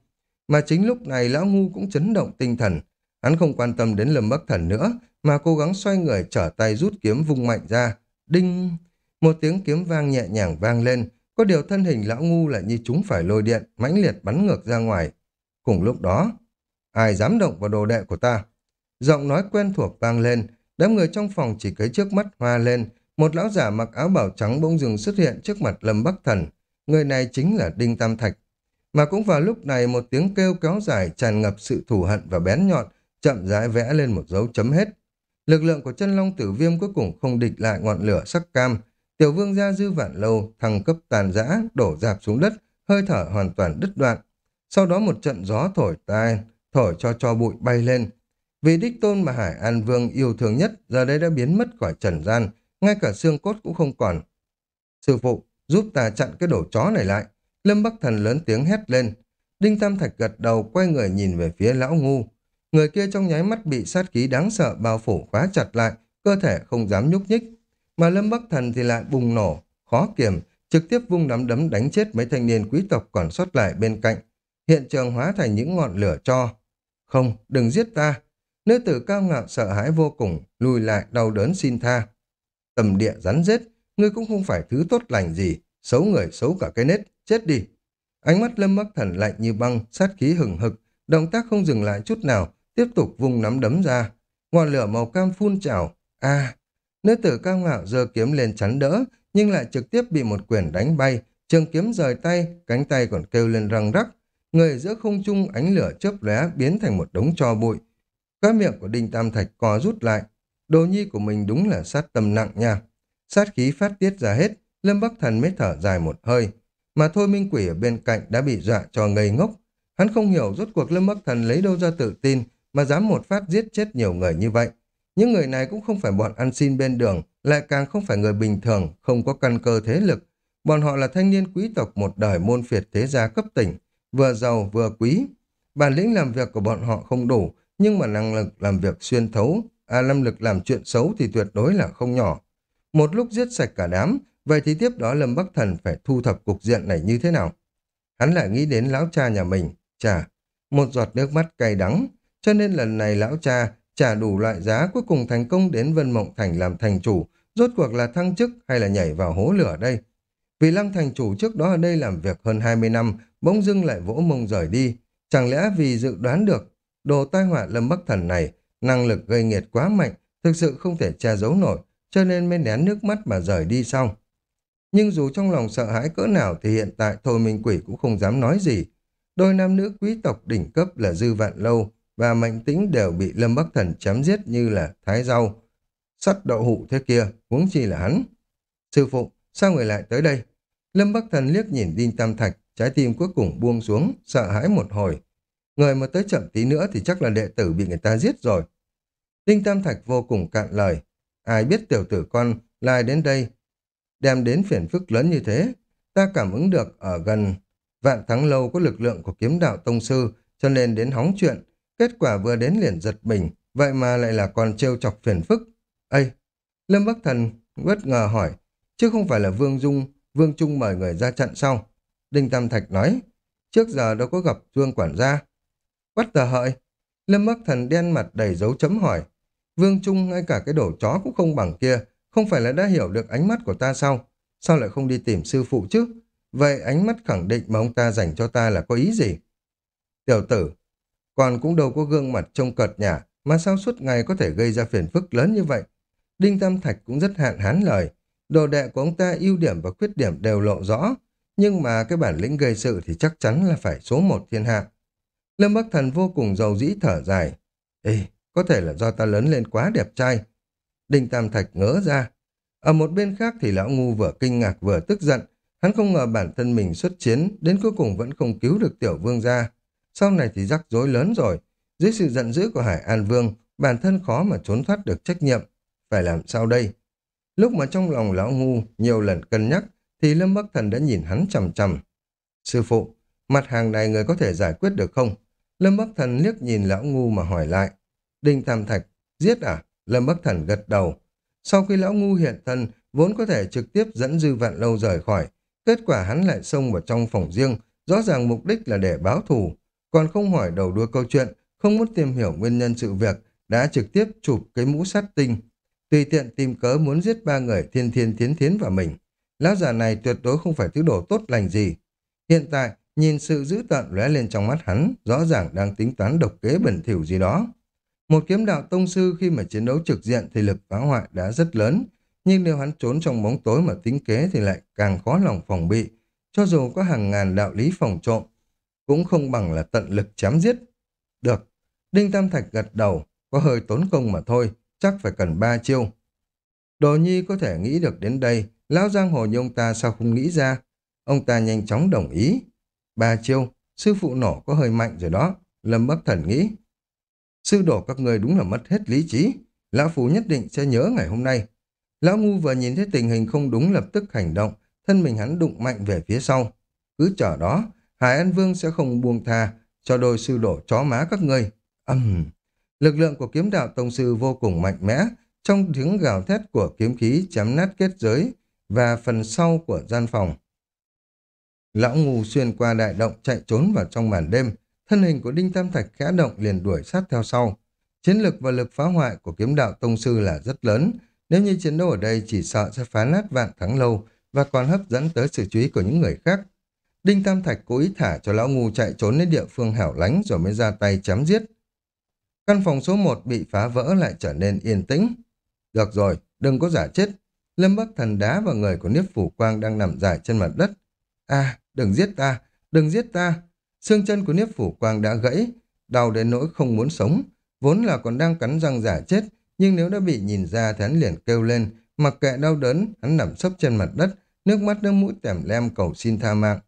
Mà chính lúc này lão ngu cũng chấn động tinh thần. Hắn không quan tâm đến lâm bắc thần nữa, mà cố gắng xoay người trở tay rút kiếm vung mạnh ra. Đinh! Một tiếng kiếm vang nhẹ nhàng vang lên, có điều thân hình lão ngu lại như chúng phải lôi điện, mãnh liệt bắn ngược ra ngoài. Cùng lúc đó, ai dám động vào đồ đệ của ta? Giọng nói quen thuộc vang lên, đám người trong phòng chỉ cấy trước mắt hoa lên, một lão giả mặc áo bảo trắng bỗng dừng xuất hiện trước mặt Lâm Bắc Thần. Người này chính là Đinh Tam Thạch. Mà cũng vào lúc này một tiếng kêu kéo dài tràn ngập sự thù hận và bén nhọn, chậm rãi vẽ lên một dấu chấm hết. Lực lượng của chân long tử viêm cuối cùng không địch lại ngọn lửa sắc cam. Tiểu vương gia dư vạn lâu, thăng cấp tàn giã, đổ dạp xuống đất, hơi thở hoàn toàn đứt đoạn. Sau đó một trận gió thổi tai, thổi cho cho bụi bay lên. Vì đích tôn mà Hải An Vương yêu thương nhất giờ đây đã biến mất khỏi trần gian, ngay cả xương cốt cũng không còn. Sư phụ, giúp ta chặn cái đổ chó này lại. Lâm Bắc Thần lớn tiếng hét lên. Đinh Tam Thạch gật đầu quay người nhìn về phía lão ngu. Người kia trong nháy mắt bị sát khí đáng sợ bao phủ khóa chặt lại, cơ thể không dám nhúc nhích. Mà Lâm Bắc Thần thì lại bùng nổ, khó kiềm, trực tiếp vung nắm đấm đánh chết mấy thanh niên quý tộc còn sót lại bên cạnh. Hiện trường hóa thành những ngọn lửa cho. Không, đừng giết ta. Nữ tử cao ngạo sợ hãi vô cùng, lùi lại đau đớn xin tha. Tầm địa rắn rết, ngươi cũng không phải thứ tốt lành gì, xấu người xấu cả cái nết, chết đi. Ánh mắt lâm bắc thần lạnh như băng, sát khí hừng hực, động tác không dừng lại chút nào, tiếp tục vung nắm đấm ra. Ngọn lửa màu cam phun trào. a nữ tử cao ngạo giơ kiếm lên chắn đỡ, nhưng lại trực tiếp bị một quyền đánh bay, trường kiếm rời tay, cánh tay còn kêu lên răng rắc. Người giữa không trung ánh lửa chớp lóe biến thành một đống tro bụi. Cái miệng của Đinh Tam Thạch co rút lại. Đồ nhi của mình đúng là sát tâm nặng nha. Sát khí phát tiết ra hết, Lâm Bắc Thần mới thở dài một hơi. Mà thôi Minh Quỷ ở bên cạnh đã bị dọa cho ngây ngốc. Hắn không hiểu rốt cuộc Lâm Bắc Thần lấy đâu ra tự tin mà dám một phát giết chết nhiều người như vậy. Những người này cũng không phải bọn ăn xin bên đường, lại càng không phải người bình thường, không có căn cơ thế lực. Bọn họ là thanh niên quý tộc một đời môn phiệt thế gia cấp tỉnh, vừa giàu vừa quý. Bản lĩnh làm việc của bọn họ không đủ, nhưng mà năng lực làm việc xuyên thấu, à năng lực làm chuyện xấu thì tuyệt đối là không nhỏ. Một lúc giết sạch cả đám, vậy thì tiếp đó Lâm Bắc Thần phải thu thập cục diện này như thế nào? Hắn lại nghĩ đến lão cha nhà mình, chà, một giọt nước mắt cay đắng, cho nên lần này lão cha trả đủ loại giá cuối cùng thành công đến Vân Mộng Thành làm thành chủ, rốt cuộc là thăng chức hay là nhảy vào hố lửa đây? Vì lăng thành chủ trước đó ở đây làm việc hơn 20 năm, bỗng dưng lại vỗ mông rời đi. Chẳng lẽ vì dự đoán được đồ tai họa lâm bắc thần này, năng lực gây nghiệt quá mạnh, thực sự không thể che giấu nổi, cho nên mới nén nước mắt mà rời đi sau. Nhưng dù trong lòng sợ hãi cỡ nào thì hiện tại Thôi Minh Quỷ cũng không dám nói gì. Đôi nam nữ quý tộc đỉnh cấp là Dư Vạn Lâu và Mạnh Tĩnh đều bị Lâm Bắc Thần chém giết như là thái rau. Sắt đậu hụ thế kia, huống chi là hắn. Sư phụ, sao người lại tới đây? Lâm Bắc Thần liếc nhìn Đinh Tam Thạch, trái tim cuối cùng buông xuống, sợ hãi một hồi. Người mà tới chậm tí nữa thì chắc là đệ tử bị người ta giết rồi. Đinh Tam Thạch vô cùng cạn lời. Ai biết tiểu tử con lại đến đây, đem đến phiền phức lớn như thế. Ta cảm ứng được ở gần vạn thắng lâu có lực lượng của kiếm đạo tông sư, cho nên đến hóng chuyện. Kết quả vừa đến liền giật mình, vậy mà lại là còn trêu chọc phiền phức. Ây! Lâm Bắc Thần bất ngờ hỏi, chứ không phải là Vương Dung, Vương Trung mời người ra trận sau. Đinh Tam Thạch nói, trước giờ đâu có gặp Vương quản gia. Quát tờ hợi, Lâm Bắc Thần đen mặt đầy dấu chấm hỏi, Vương Trung ngay cả cái đổ chó cũng không bằng kia, không phải là đã hiểu được ánh mắt của ta sao? Sao lại không đi tìm sư phụ chứ? Vậy ánh mắt khẳng định mà ông ta dành cho ta là có ý gì? Tiểu tử, còn cũng đâu có gương mặt trông cợt nhả, mà sao suốt ngày có thể gây ra phiền phức lớn như vậy? Đinh Tam Thạch cũng rất hạn hán lời. Đồ đệ của ông ta ưu điểm và khuyết điểm đều lộ rõ, nhưng mà cái bản lĩnh gây sự thì chắc chắn là phải số một thiên hạ. Lâm Bắc Thần vô cùng giàu dĩ thở dài. Ê, có thể là do ta lớn lên quá đẹp trai. Đinh Tam Thạch ngỡ ra. Ở một bên khác thì lão ngu vừa kinh ngạc vừa tức giận. Hắn không ngờ bản thân mình xuất chiến, đến cuối cùng vẫn không cứu được tiểu vương gia. Sau này thì rắc rối lớn rồi. Dưới sự giận dữ của Hải An Vương, bản thân khó mà trốn thoát được trách nhiệm. Phải làm sao đây? Lúc mà trong lòng lão ngu nhiều lần cân nhắc, thì Lâm Bắc Thần đã nhìn hắn chầm chầm. Sư phụ, mặt hàng này người có thể giải quyết được không? Lâm Bắc Thần liếc nhìn lão ngu mà hỏi lại. Đinh Tam Thạch, giết à? Lâm Bắc Thần gật đầu. Sau khi lão ngu hiện thân, vốn có thể trực tiếp dẫn dư vạn lâu rời khỏi. Kết quả hắn lại xông vào trong phòng riêng, rõ ràng mục đích là để báo thù. Còn không hỏi đầu đuôi câu chuyện, không muốn tìm hiểu nguyên nhân sự việc, đã trực tiếp chụp cái mũ sát tinh. Tùy tiện tìm cớ muốn giết ba người thiên thiên thiến thiến và mình. Lão già này tuyệt đối không phải thứ đồ tốt lành gì. Hiện tại, nhìn sự dữ tợn lóe lên trong mắt hắn, rõ ràng đang tính toán độc kế bẩn thỉu gì đó. Một kiếm đạo tông sư khi mà chiến đấu trực diện thì lực phá hoại đã rất lớn, nhưng nếu hắn trốn trong bóng tối mà tính kế thì lại càng khó lòng phòng bị. Cho dù có hàng ngàn đạo lý phòng trộm, cũng không bằng là tận lực chém giết. Được, Đinh Tam Thạch gật đầu, có hơi tốn công mà thôi, chắc phải cần ba chiêu. Đồ Nhi có thể nghĩ được đến đây, Lão Giang Hồ như ông ta sao không nghĩ ra? Ông ta nhanh chóng đồng ý. Ba chiêu, sư phụ nổ có hơi mạnh rồi đó, Lâm Bắc Thần nghĩ. Sư đổ các người đúng là mất hết lý trí. Lão Phú nhất định sẽ nhớ ngày hôm nay. Lão Ngu vừa nhìn thấy tình hình không đúng lập tức hành động, thân mình hắn đụng mạnh về phía sau. Cứ chờ đó, Hải An Vương sẽ không buông tha cho đôi sư đổ chó má các ngươi. Âm! Lực lượng của kiếm đạo tông sư vô cùng mạnh mẽ, trong tiếng gào thét của kiếm khí chém nát kết giới và phần sau của gian phòng. Lão ngu xuyên qua đại động chạy trốn vào trong màn đêm, thân hình của Đinh Tam Thạch khẽ động liền đuổi sát theo sau. Chiến lực và lực phá hoại của kiếm đạo tông sư là rất lớn, nếu như chiến đấu ở đây chỉ sợ sẽ phá nát vạn thắng lâu và còn hấp dẫn tới sự chú ý của những người khác. Đinh Tam Thạch cố ý thả cho lão ngu chạy trốn đến địa phương hẻo lánh rồi mới ra tay chém giết. Căn phòng số 1 bị phá vỡ lại trở nên yên tĩnh. Được rồi, đừng có giả chết. Lâm Bắc Thần đá vào người của Niếp Phủ Quang đang nằm dài trên mặt đất. À, đừng giết ta, đừng giết ta. Xương chân của Niếp Phủ Quang đã gãy, đau đến nỗi không muốn sống. Vốn là còn đang cắn răng giả chết, nhưng nếu đã bị nhìn ra thì hắn liền kêu lên, mặc kệ đau đớn, hắn nằm sấp trên mặt đất, nước mắt nước mũi tèm lem cầu xin tha mạng.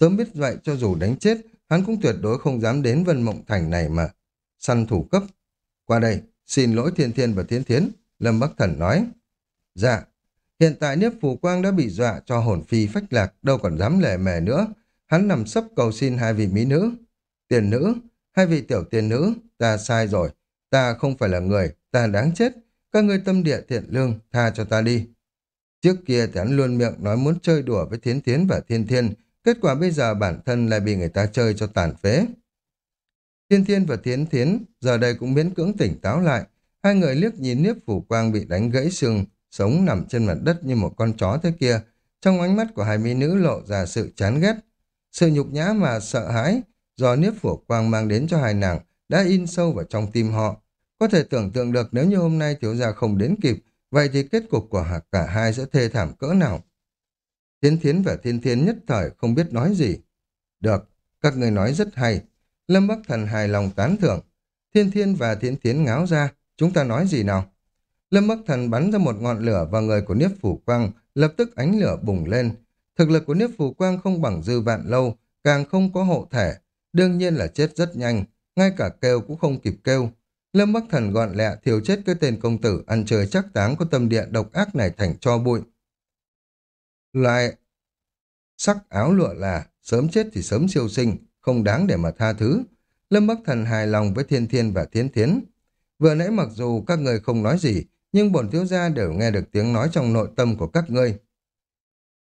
Sớm biết vậy cho dù đánh chết, hắn cũng tuyệt đối không dám đến Vân Mộng Thành này mà. Săn thủ cấp. Qua đây, xin lỗi Thiên Thiên và Thiên Thiến, Lâm Bắc Thần nói. Dạ, hiện tại Niếp Phù Quang đã bị dọa cho hồn phi phách lạc, đâu còn dám lề mề nữa. Hắn nằm sấp cầu xin hai vị mỹ nữ. Tiền nữ, hai vị tiểu tiền nữ, ta sai rồi. Ta không phải là người, ta đáng chết. Các ngươi tâm địa thiện lương, tha cho ta đi. Trước kia thì hắn luôn miệng nói muốn chơi đùa với Thiến Thiến và Thiên Thiên, kết quả bây giờ bản thân lại bị người ta chơi cho tàn phế. Thiên Thiên và Thiến Thiến giờ đây cũng miễn cưỡng tỉnh táo lại. Hai người liếc nhìn Niếp Phủ Quang bị đánh gãy xương, sống nằm trên mặt đất như một con chó thế kia. Trong ánh mắt của hai mỹ nữ lộ ra sự chán ghét. Sự nhục nhã mà sợ hãi do Niếp Phủ Quang mang đến cho hai nàng đã in sâu vào trong tim họ. Có thể tưởng tượng được nếu như hôm nay thiếu gia không đến kịp, vậy thì kết cục của cả hai sẽ thê thảm cỡ nào. Thiên Thiến và Thiên Thiên nhất thời không biết nói gì. Được, các người nói rất hay. Lâm Bắc Thần hài lòng tán thưởng. Thiên Thiên và Thiên Thiến ngáo ra, chúng ta nói gì nào? Lâm Bắc Thần bắn ra một ngọn lửa vào người của Niếp Phủ Quang, lập tức ánh lửa bùng lên. Thực lực của Niếp Phủ Quang không bằng dư vạn lâu, càng không có hộ thể. Đương nhiên là chết rất nhanh, ngay cả kêu cũng không kịp kêu. Lâm Bắc Thần gọn lẹ thiêu chết cái tên công tử ăn chơi chắc táng có tâm địa độc ác này thành cho bụi. Loại sắc áo lụa là sớm chết thì sớm siêu sinh, không đáng để mà tha thứ. Lâm Bắc Thần hài lòng với Thiên Thiên và Thiến Thiến. Vừa nãy mặc dù các người không nói gì, nhưng bổn thiếu gia đều nghe được tiếng nói trong nội tâm của các ngươi.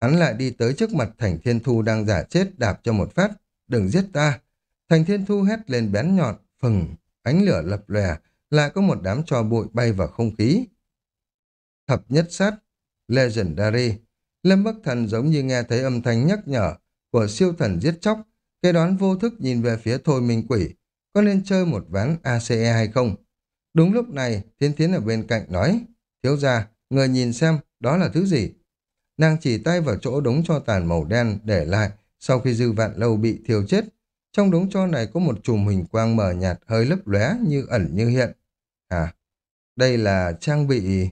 Hắn lại đi tới trước mặt Thành Thiên Thu đang giả chết đạp cho một phát. Đừng giết ta. Thành Thiên Thu hét lên bén nhọn, phừng, ánh lửa lập lòe, lại có một đám trò bụi bay vào không khí. Thập nhất sát, Legendary, Lâm Bắc Thần giống như nghe thấy âm thanh nhắc nhở của siêu thần giết chóc, cái đoán vô thức nhìn về phía Thôi Minh Quỷ, có nên chơi một ván ACE hay không? Đúng lúc này, Thiên Thiến ở bên cạnh nói, thiếu gia, người nhìn xem, đó là thứ gì? Nàng chỉ tay vào chỗ đống cho tàn màu đen để lại sau khi dư vạn lâu bị thiêu chết. Trong đống cho này có một chùm hình quang mờ nhạt hơi lấp lóe như ẩn như hiện. À, đây là trang bị...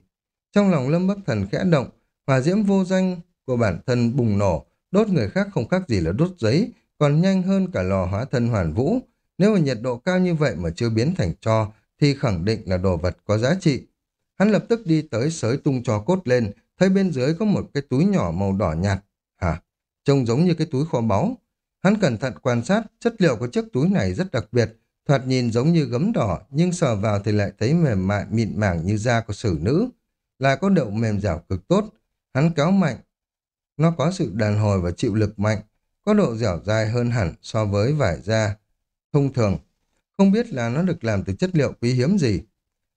Trong lòng Lâm Bắc Thần khẽ động, hỏa diễm vô danh của bản thân bùng nổ, đốt người khác không khác gì là đốt giấy, còn nhanh hơn cả lò hóa thân hoàn vũ. Nếu mà nhiệt độ cao như vậy mà chưa biến thành cho, thì khẳng định là đồ vật có giá trị. Hắn lập tức đi tới sới tung cho cốt lên, thấy bên dưới có một cái túi nhỏ màu đỏ nhạt. Hả? Trông giống như cái túi kho báu. Hắn cẩn thận quan sát, chất liệu của chiếc túi này rất đặc biệt, thoạt nhìn giống như gấm đỏ, nhưng sờ vào thì lại thấy mềm mại mịn màng như da của xử nữ. là có độ mềm dẻo cực tốt. Hắn kéo mạnh. Nó có sự đàn hồi và chịu lực mạnh, có độ dẻo dai hơn hẳn so với vải da thông thường. Không biết là nó được làm từ chất liệu quý hiếm gì.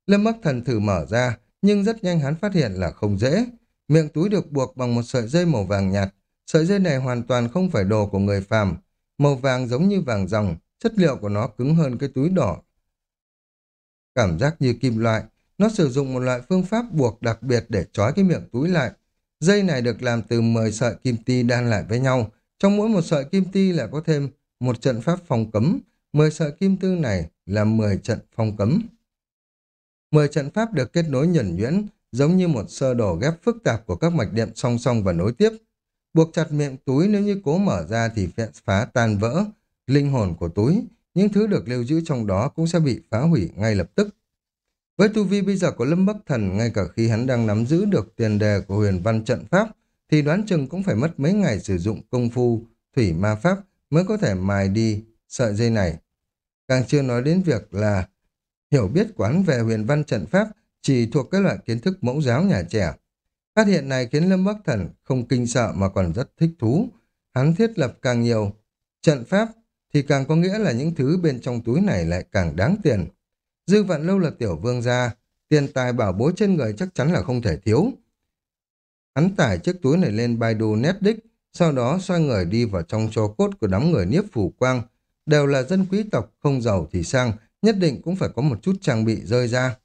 Lâm Bắc Thần thử mở ra, nhưng rất nhanh hắn phát hiện là không dễ. Miệng túi được buộc bằng một sợi dây màu vàng nhạt. Sợi dây này hoàn toàn không phải đồ của người phàm. Màu vàng giống như vàng ròng, chất liệu của nó cứng hơn cái túi đỏ. Cảm giác như kim loại, nó sử dụng một loại phương pháp buộc đặc biệt để trói cái miệng túi lại. Dây này được làm từ 10 sợi kim ti đan lại với nhau. Trong mỗi một sợi kim ti lại có thêm một trận pháp phòng cấm, 10 sợi kim tư này là 10 trận phòng cấm. 10 trận pháp được kết nối nhuẩn nhuyễn, giống như một sơ đồ ghép phức tạp của các mạch điện song song và nối tiếp. Buộc chặt miệng túi nếu như cố mở ra thì phá tan vỡ, linh hồn của túi, những thứ được lưu giữ trong đó cũng sẽ bị phá hủy ngay lập tức. Với tu vi bây giờ của Lâm Bắc Thần, ngay cả khi hắn đang nắm giữ được tiền đề của huyền văn trận pháp, thì đoán chừng cũng phải mất mấy ngày sử dụng công phu, thủy ma pháp mới có thể mài đi sợi dây này. Càng chưa nói đến việc là hiểu biết quán về huyền văn trận pháp chỉ thuộc cái loại kiến thức mẫu giáo nhà trẻ. Phát hiện này khiến Lâm Bắc Thần không kinh sợ mà còn rất thích thú. Hắn thiết lập càng nhiều trận pháp thì càng có nghĩa là những thứ bên trong túi này lại càng đáng tiền. Dư vạn lâu là tiểu vương gia, tiền tài bảo bối trên người chắc chắn là không thể thiếu. Hắn tải chiếc túi này lên Baidu Netdick, sau đó xoay người đi vào trong cho cốt của đám người niếp phủ quang. Đều là dân quý tộc, không giàu thì sang, nhất định cũng phải có một chút trang bị rơi ra.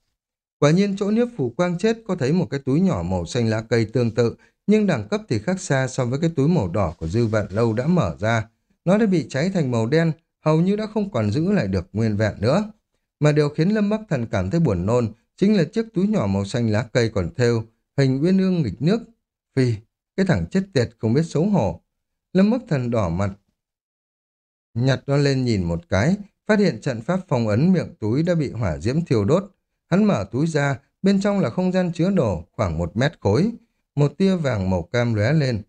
Quả nhiên chỗ niếp phủ quang chết có thấy một cái túi nhỏ màu xanh lá cây tương tự, nhưng đẳng cấp thì khác xa so với cái túi màu đỏ của dư vạn lâu đã mở ra. Nó đã bị cháy thành màu đen, hầu như đã không còn giữ lại được nguyên vẹn nữa. Mà điều khiến Lâm Bắc Thần cảm thấy buồn nôn chính là chiếc túi nhỏ màu xanh lá cây còn thêu hình uyên ương nghịch nước. Phi, cái thằng chết tiệt không biết xấu hổ. Lâm Bắc Thần đỏ mặt. Nhặt nó lên nhìn một cái, phát hiện trận pháp phong ấn miệng túi đã bị hỏa diễm thiêu đốt. Hắn mở túi ra, bên trong là không gian chứa đồ khoảng một mét khối. Một tia vàng màu cam lóe lên.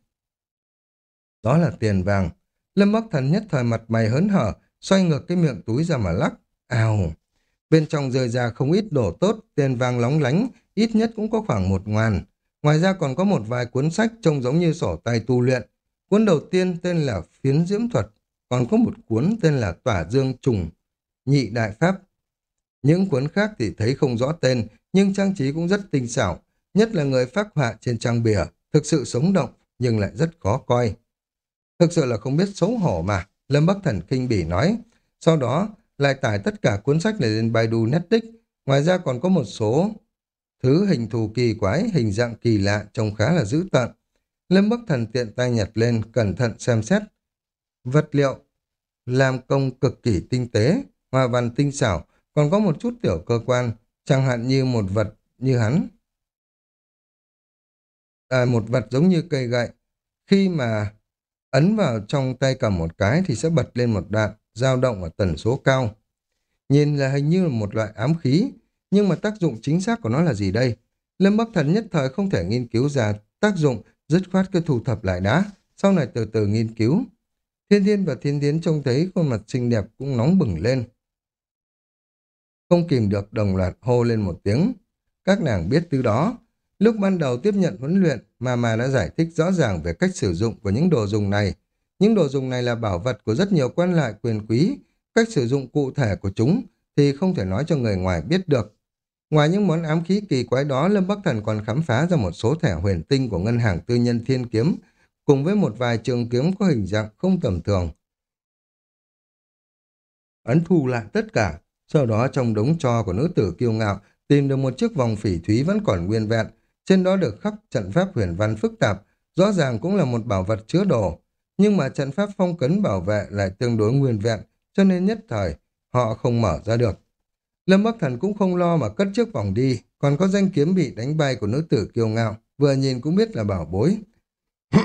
Đó là tiền vàng. Lâm Bắc Thần nhất thời mặt mày hớn hở, xoay ngược cái miệng túi ra mà lắc. Ào! Bên trong rơi ra không ít đồ tốt, tiền vàng lóng lánh, ít nhất cũng có khoảng một ngàn. Ngoài ra còn có một vài cuốn sách trông giống như sổ tay tu luyện. Cuốn đầu tiên tên là Phiến Diễm Thuật, còn có một cuốn tên là Tỏa Dương Trùng, Nhị Đại Pháp. Những cuốn khác thì thấy không rõ tên, nhưng trang trí cũng rất tinh xảo, nhất là người phác họa trên trang bìa, thực sự sống động nhưng lại rất khó coi. Thực sự là không biết xấu hổ mà, Lâm Bắc Thần kinh bỉ nói. Sau đó, lại tải tất cả cuốn sách này lên Baidu Netflix. Ngoài ra còn có một số thứ hình thù kỳ quái, hình dạng kỳ lạ, trông khá là dữ tợn. Lâm Bắc Thần tiện tay nhặt lên, cẩn thận xem xét. Vật liệu, làm công cực kỳ tinh tế, hoa văn tinh xảo, còn có một chút tiểu cơ quan, chẳng hạn như một vật như hắn. À, một vật giống như cây gậy. Khi mà ấn vào trong tay cầm một cái thì sẽ bật lên một đoạn, dao động ở tần số cao. Nhìn là hình như là một loại ám khí, nhưng mà tác dụng chính xác của nó là gì đây? Lâm Bắc Thần nhất thời không thể nghiên cứu ra tác dụng, dứt khoát cứ thu thập lại đã, sau này từ từ nghiên cứu. Thiên Thiên và Thiên Thiến trông thấy khuôn mặt xinh đẹp cũng nóng bừng lên. Không kìm được đồng loạt hô lên một tiếng. Các nàng biết từ đó. Lúc ban đầu tiếp nhận huấn luyện, mà mà đã giải thích rõ ràng về cách sử dụng của những đồ dùng này. Những đồ dùng này là bảo vật của rất nhiều quan lại quyền quý. Cách sử dụng cụ thể của chúng thì không thể nói cho người ngoài biết được. Ngoài những món ám khí kỳ quái đó, Lâm Bắc Thần còn khám phá ra một số thẻ huyền tinh của ngân hàng tư nhân Thiên Kiếm, cùng với một vài trường kiếm có hình dạng không tầm thường. Ấn thu lại tất cả, sau đó trong đống cho của nữ tử kiêu ngạo tìm được một chiếc vòng phỉ thúy vẫn còn nguyên vẹn, trên đó được khắc trận pháp huyền văn phức tạp, rõ ràng cũng là một bảo vật chứa đồ, nhưng mà trận pháp phong cấn bảo vệ lại tương đối nguyên vẹn, cho nên nhất thời họ không mở ra được. Lâm Bắc Thần cũng không lo mà cất chiếc vòng đi, còn có danh kiếm bị đánh bay của nữ tử kiêu ngạo, vừa nhìn cũng biết là bảo bối.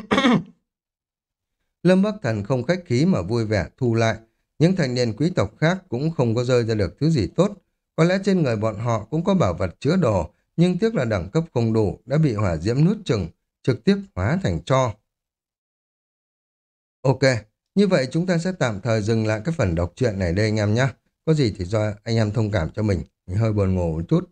Lâm Bắc Thần không khách khí mà vui vẻ thu lại, những thành niên quý tộc khác cũng không có rơi ra được thứ gì tốt. Có lẽ trên người bọn họ cũng có bảo vật chứa đồ, nhưng tiếc là đẳng cấp không đủ, đã bị hỏa diễm nuốt chừng, trực tiếp hóa thành cho. Ok, như vậy chúng ta sẽ tạm thời dừng lại cái phần đọc truyện này đây anh em nhé. Có gì thì do anh em thông cảm cho mình, mình hơi buồn ngủ một chút.